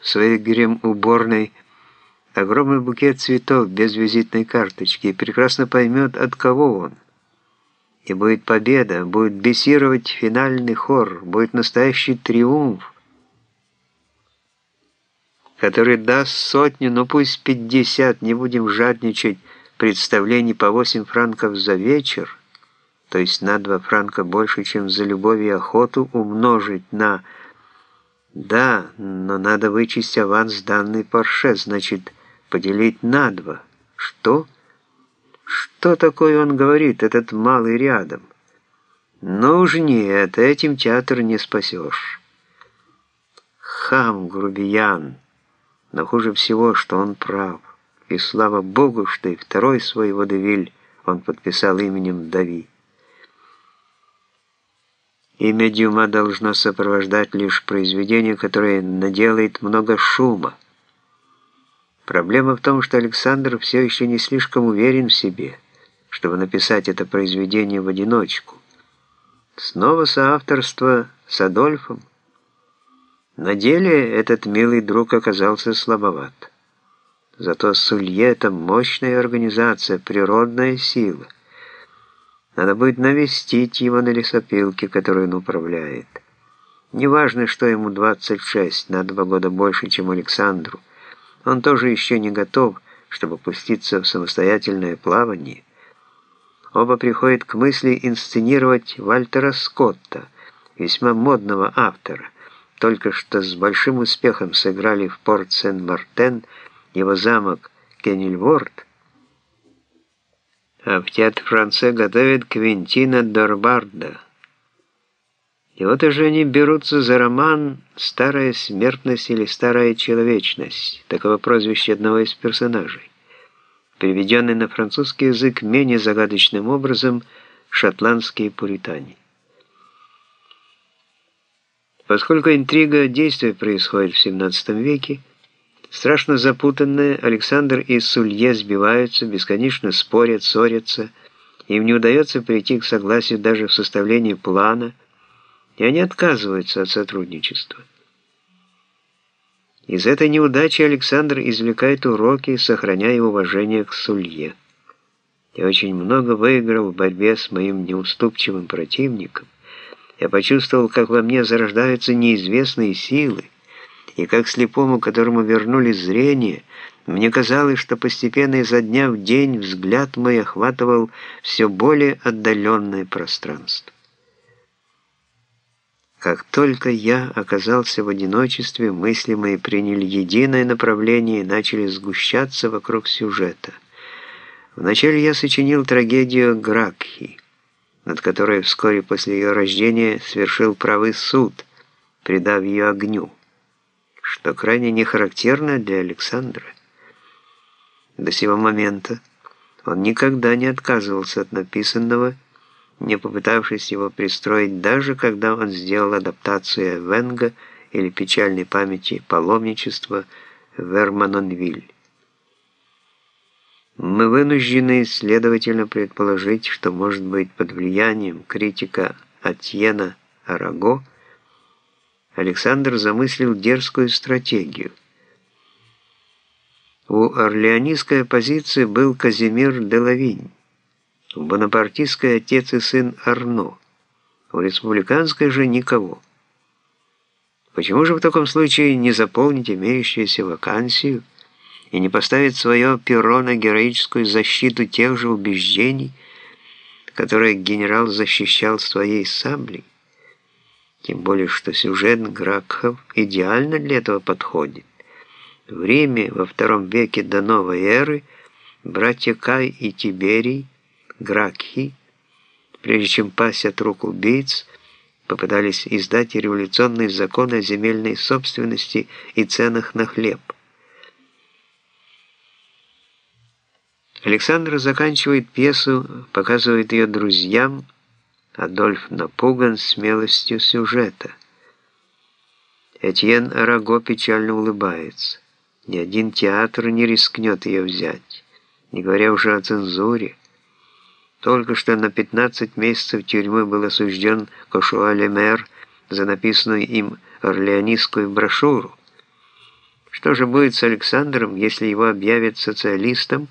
в своей грем-уборной огромный букет цветов без визитной карточки и прекрасно поймет, от кого он. И будет победа, будет бесировать финальный хор, будет настоящий триумф, который даст сотню, ну пусть пятьдесят, не будем жадничать, представлений по 8 франков за вечер, то есть на 2 франка больше, чем за любовь и охоту, умножить на... Да, но надо вычесть аванс данный Порше, значит, поделить на 2. Что? Что такое он говорит, этот малый рядом? Ну уж нет, этим театр не спасешь. Хам, грубиян, но хуже всего, что он прав. И слава Богу, что и второй свой водевиль он подписал именем Дави. Имя Дюма должно сопровождать лишь произведение, которое наделает много шума. Проблема в том, что Александр все еще не слишком уверен в себе, чтобы написать это произведение в одиночку. Снова соавторство с Адольфом. На деле этот милый друг оказался слабоват. Зато Сулье — это мощная организация, природная сила — надо будет навестить его на лесопилке, которую он управляет. Неважно, что ему 26, на два года больше, чем Александру. Он тоже еще не готов, чтобы пуститься в самостоятельное плавание. Оба приходят к мысли инсценировать Вальтера Скотта, весьма модного автора. Только что с большим успехом сыграли в порт Сен-Мартен его замок Кеннельворд, а в театр Франце готовят Квинтина Дорбарда. И вот уже они берутся за роман «Старая смертность» или «Старая человечность», такого прозвища одного из персонажей, переведенный на французский язык менее загадочным образом «Шотландские пуритане». Поскольку интрига действия происходит в XVII веке, Страшно запутанные, Александр и Сулье сбиваются, бесконечно спорят, ссорятся. Им не удается прийти к согласию даже в составлении плана, и они отказываются от сотрудничества. Из этой неудачи Александр извлекает уроки, сохраняя уважение к Сулье. Я очень много выиграл в борьбе с моим неуступчивым противником. Я почувствовал, как во мне зарождаются неизвестные силы, и как слепому, которому вернули зрение, мне казалось, что постепенно изо дня в день взгляд мой охватывал все более отдаленное пространство. Как только я оказался в одиночестве, мысли мои приняли единое направление и начали сгущаться вокруг сюжета. Вначале я сочинил трагедию Гракхи, над которой вскоре после ее рождения свершил правый суд, придав ее огню что крайне не характерно для Александра. До сего момента он никогда не отказывался от написанного, не попытавшись его пристроить, даже когда он сделал адаптацию Венга или печальной памяти паломничества в Эрманонвиль. Мы вынуждены, следовательно, предположить, что, может быть, под влиянием критика Атьена Араго Александр замыслил дерзкую стратегию. У орлеонистской оппозиции был Казимир де Лавинь, у бонапартистской отец и сын Арно, у республиканской же никого. Почему же в таком случае не заполнить имеющуюся вакансию и не поставить свое перо на героическую защиту тех же убеждений, которые генерал защищал своей саблей? Тем более, что сюжет Гракхов идеально для этого подходит. В Риме во втором веке до новой эры братья Кай и Тиберий, Гракхи, прежде чем пасть от рук убийц, попытались издать революционные законы о земельной собственности и ценах на хлеб. Александр заканчивает пьесу, показывает ее друзьям, Адольф напуган смелостью сюжета. Этьен Араго печально улыбается. Ни один театр не рискнет ее взять, не говоря уже о цензуре. Только что на 15 месяцев тюрьмы был осужден Кошуа Лемер за написанную им орлеонистскую брошюру. Что же будет с Александром, если его объявят социалистом,